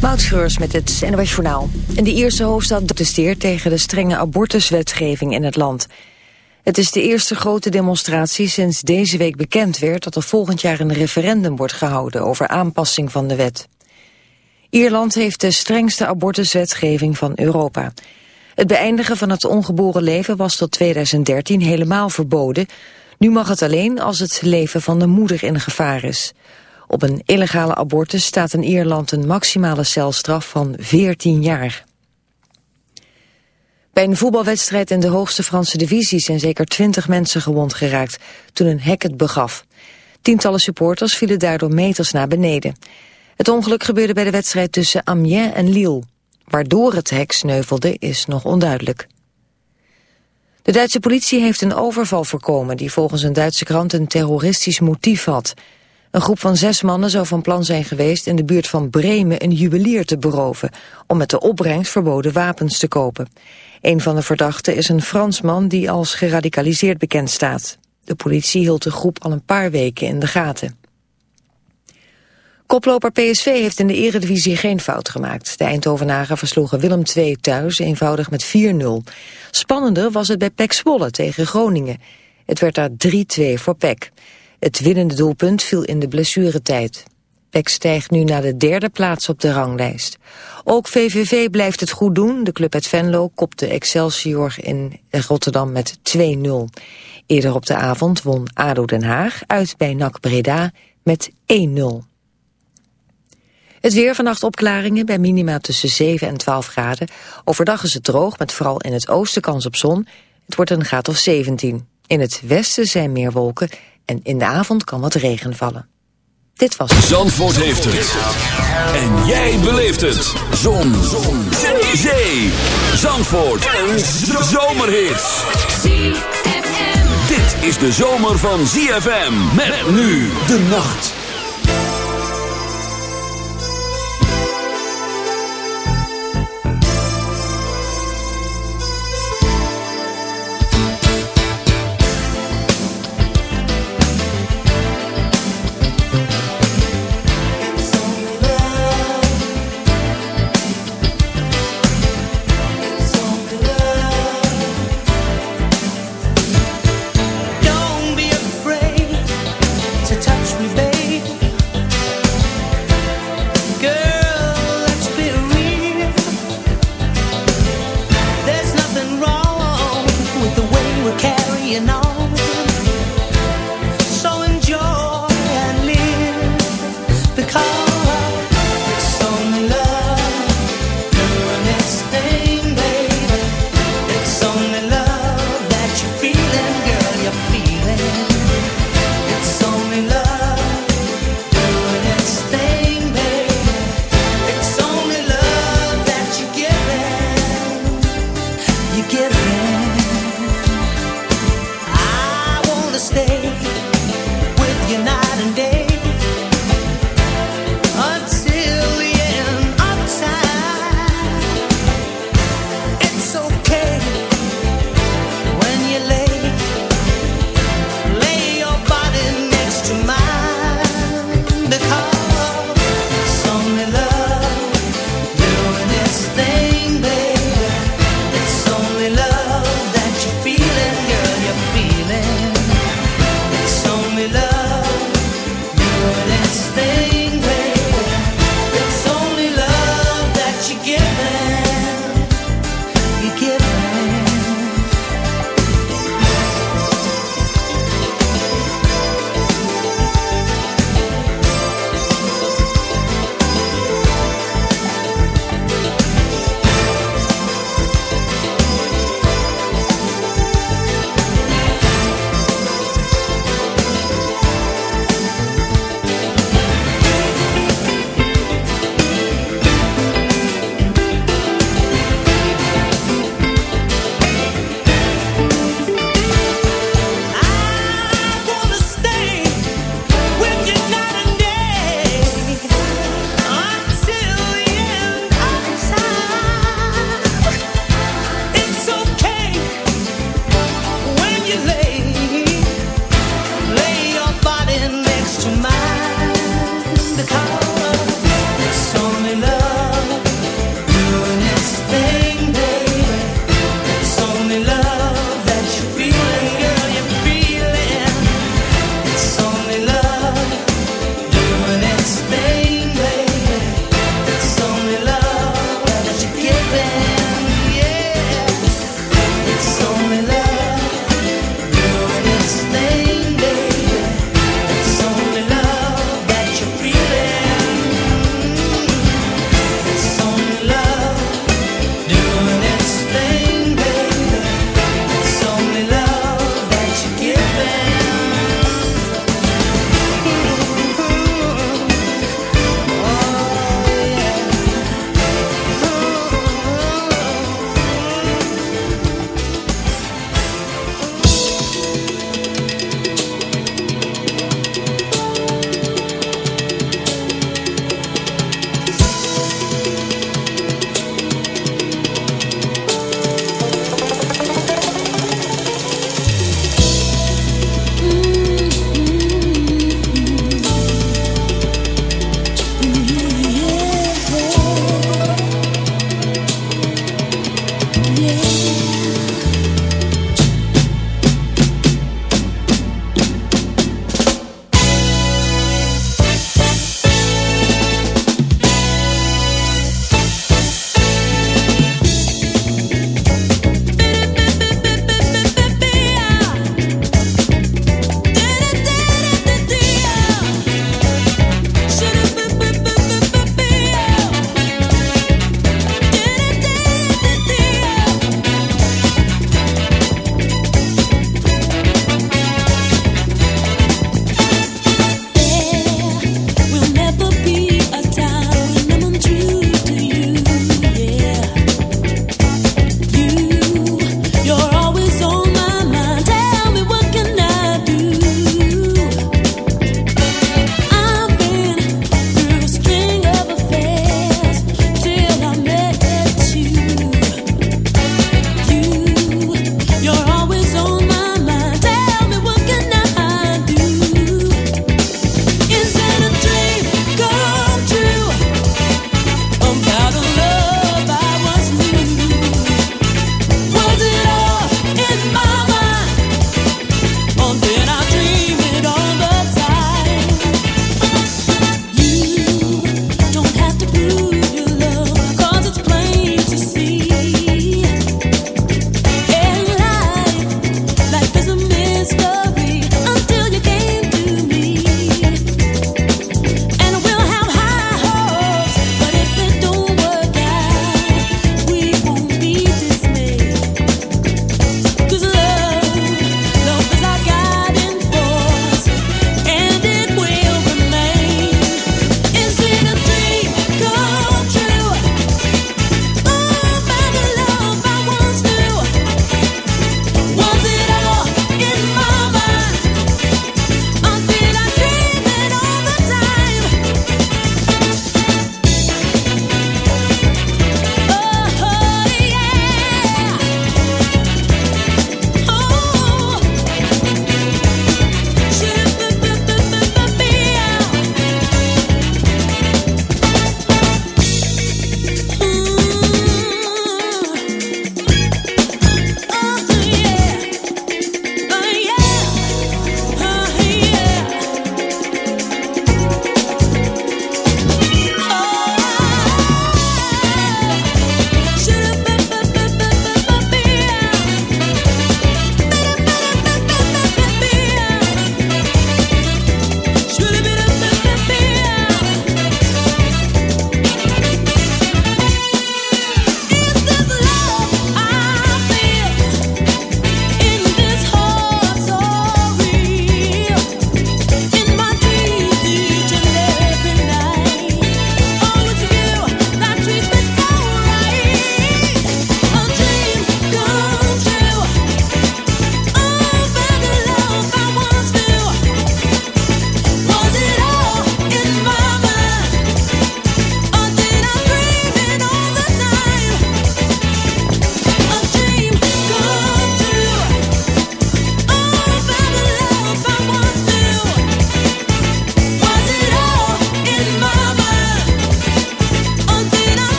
Moutschreurs met het NOS Journaal. In de Ierse hoofdstad protesteert tegen de strenge abortuswetgeving in het land. Het is de eerste grote demonstratie sinds deze week bekend werd... dat er volgend jaar een referendum wordt gehouden over aanpassing van de wet. Ierland heeft de strengste abortuswetgeving van Europa. Het beëindigen van het ongeboren leven was tot 2013 helemaal verboden. Nu mag het alleen als het leven van de moeder in gevaar is. Op een illegale abortus staat in Ierland een maximale celstraf van 14 jaar. Bij een voetbalwedstrijd in de hoogste Franse divisie zijn zeker 20 mensen gewond geraakt toen een hek het begaf. Tientallen supporters vielen daardoor meters naar beneden. Het ongeluk gebeurde bij de wedstrijd tussen Amiens en Lille. Waardoor het hek sneuvelde is nog onduidelijk. De Duitse politie heeft een overval voorkomen die volgens een Duitse krant een terroristisch motief had. Een groep van zes mannen zou van plan zijn geweest in de buurt van Bremen een juwelier te beroven, om met de opbrengst verboden wapens te kopen. Een van de verdachten is een Fransman die als geradicaliseerd bekend staat. De politie hield de groep al een paar weken in de gaten. Koploper PSV heeft in de eredivisie geen fout gemaakt. De Eindhovenaren versloegen Willem II thuis eenvoudig met 4-0. Spannender was het bij PEC Zwolle tegen Groningen. Het werd daar 3-2 voor PEC. Het winnende doelpunt viel in de blessuretijd. PEC stijgt nu naar de derde plaats op de ranglijst. Ook VVV blijft het goed doen. De club uit Venlo kopte Excelsior in Rotterdam met 2-0. Eerder op de avond won ADO Den Haag uit bij NAC Breda met 1-0. Het weer vannacht opklaringen bij minima tussen 7 en 12 graden. Overdag is het droog met vooral in het oosten kans op zon. Het wordt een graad of 17. In het westen zijn meer wolken en in de avond kan wat regen vallen. Dit was. Zandvoort heeft het. En jij beleeft het. Zon. Zon. Zee. Zandvoort. Een zomerhit. Dit is de zomer van ZFM. Met nu de nacht.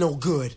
no good.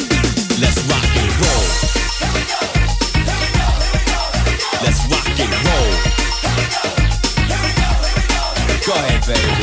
Cafe.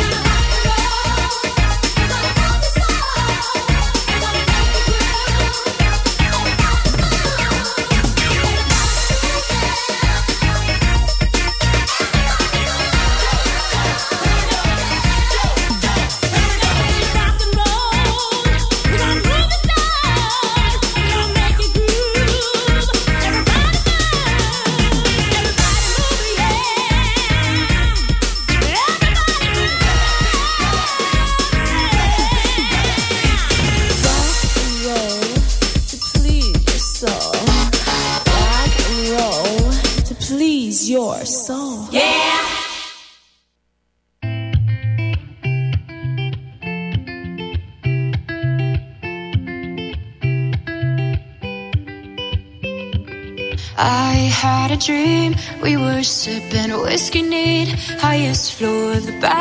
the tá back.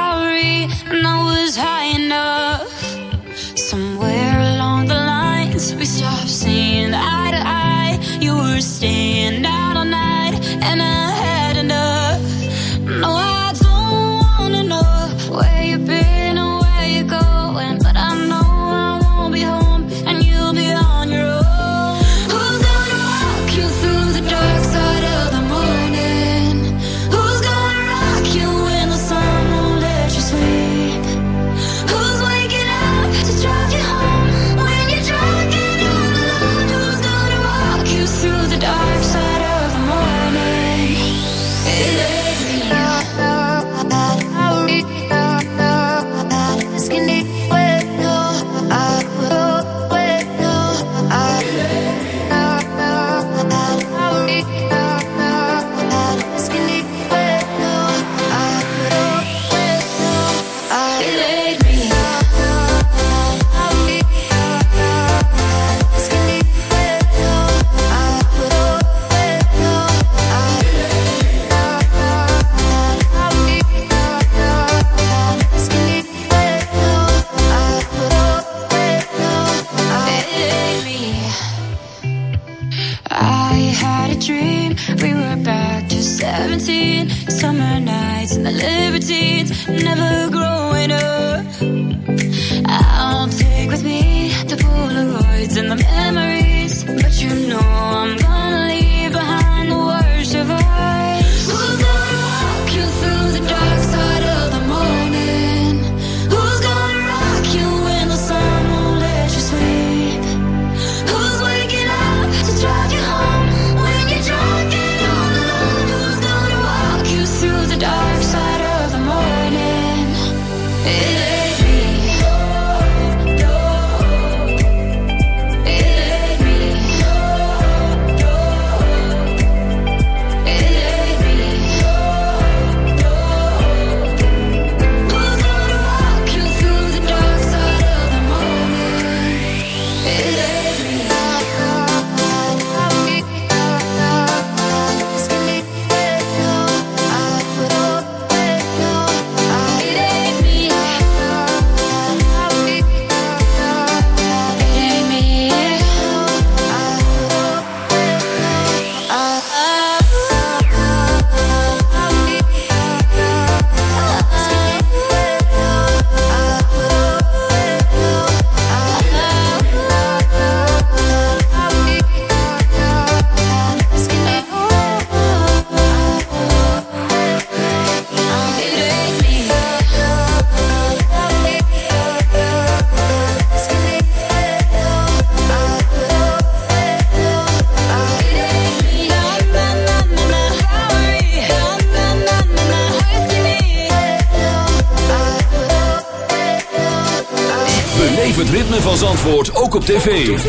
tv.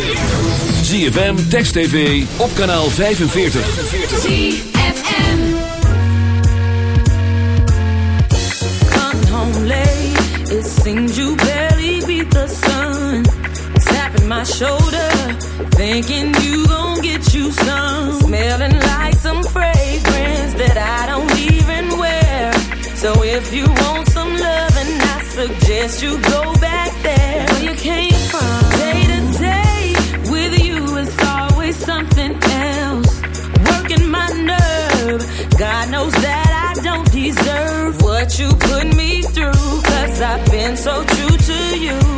ZFM, Text TV, op kanaal 45. Come home late, it seems you barely beat the sun. Tapping my shoulder, thinking you gon' get you some. Smelling like some fragrance that I don't even wear. So if you want some loving, I suggest you go back there. knows that I don't deserve what you put me through. Cause I've been so true to you.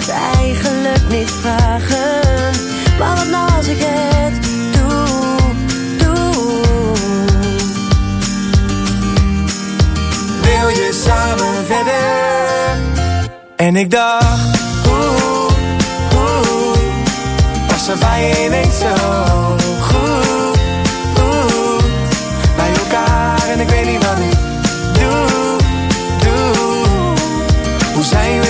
het eigenlijk niet vragen. Maar wat nou als ik het doe, doe. Wil je samen verder? En ik dacht, oeh, oeh. Was er bij ineens zo en ik weet niet wat ik doe, doe. Hoe zijn we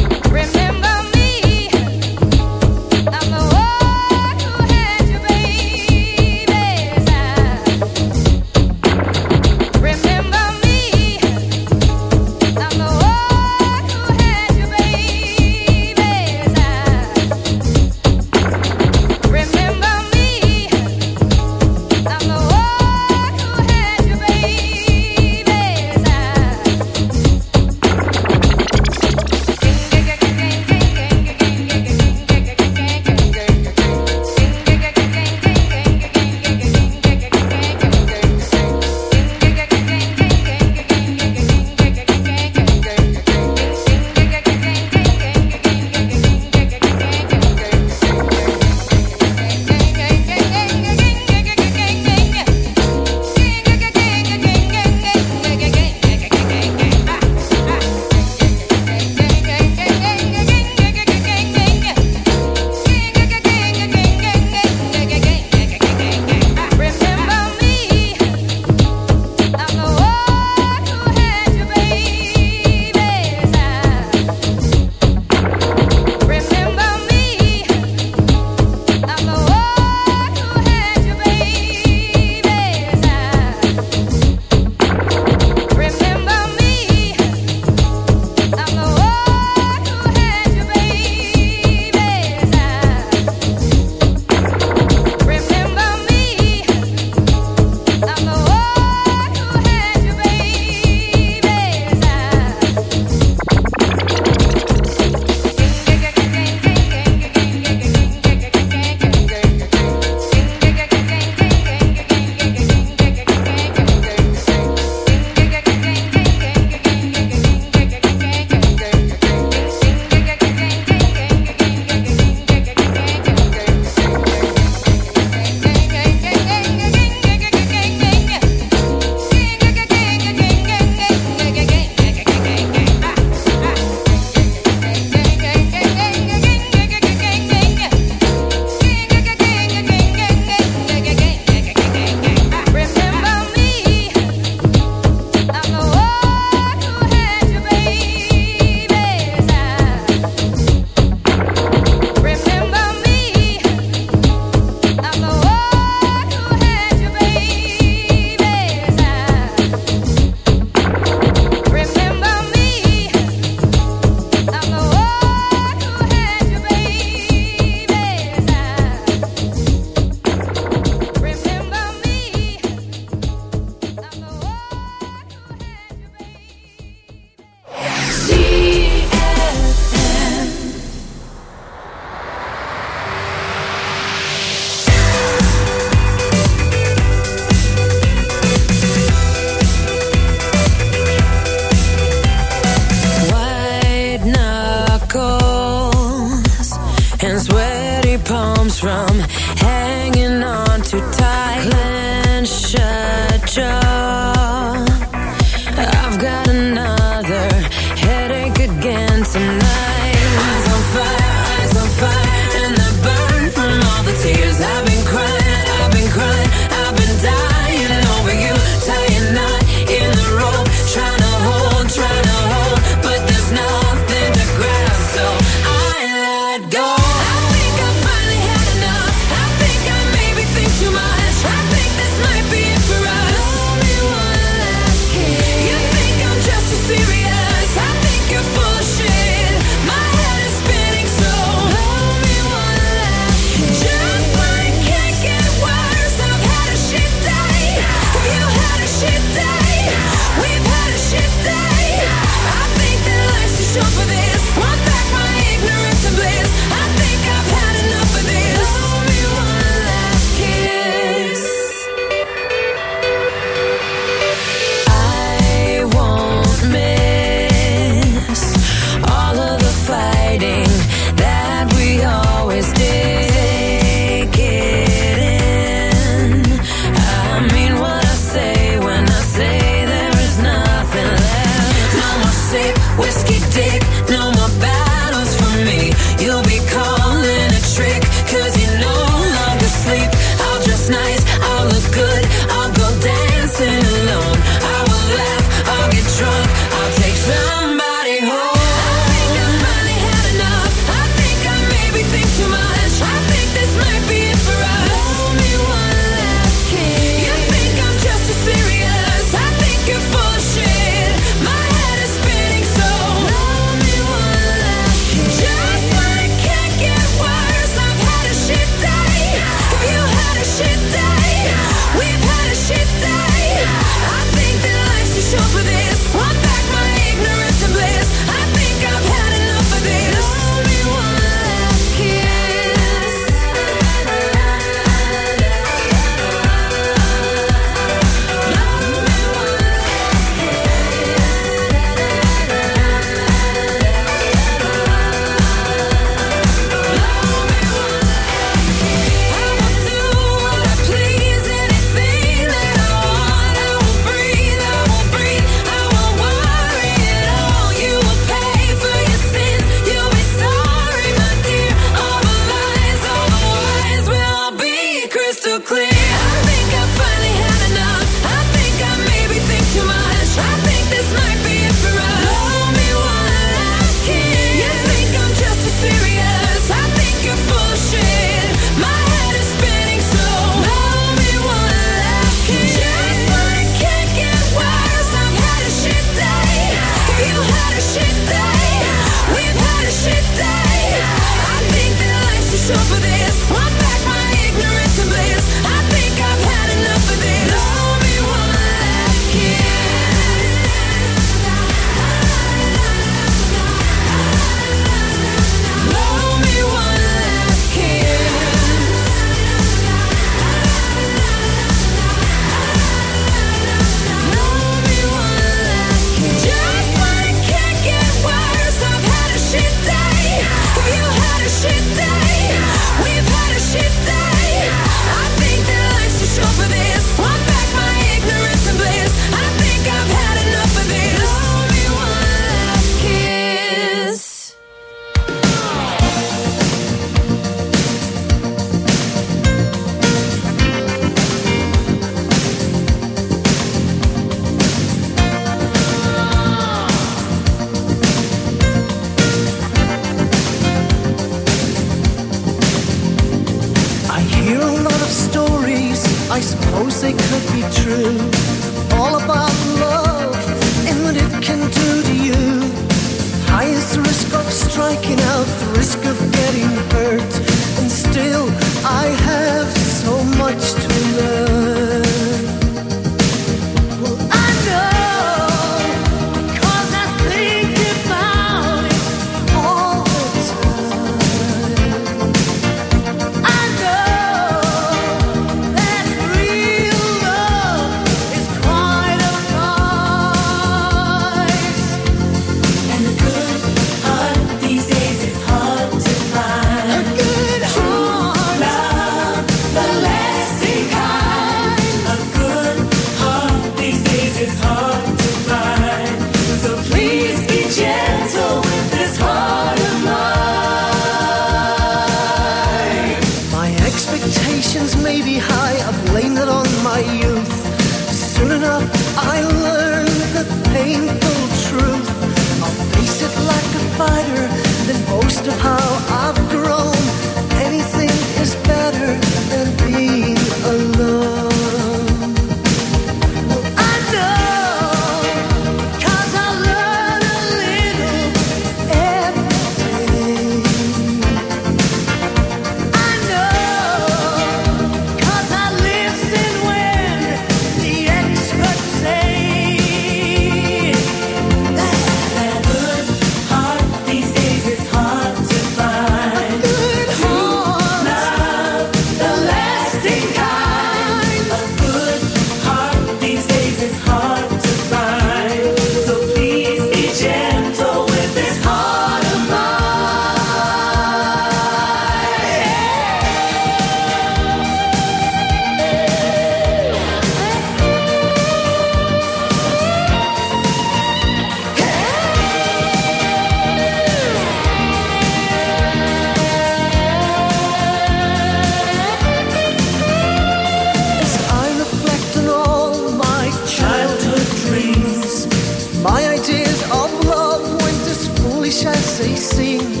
they sing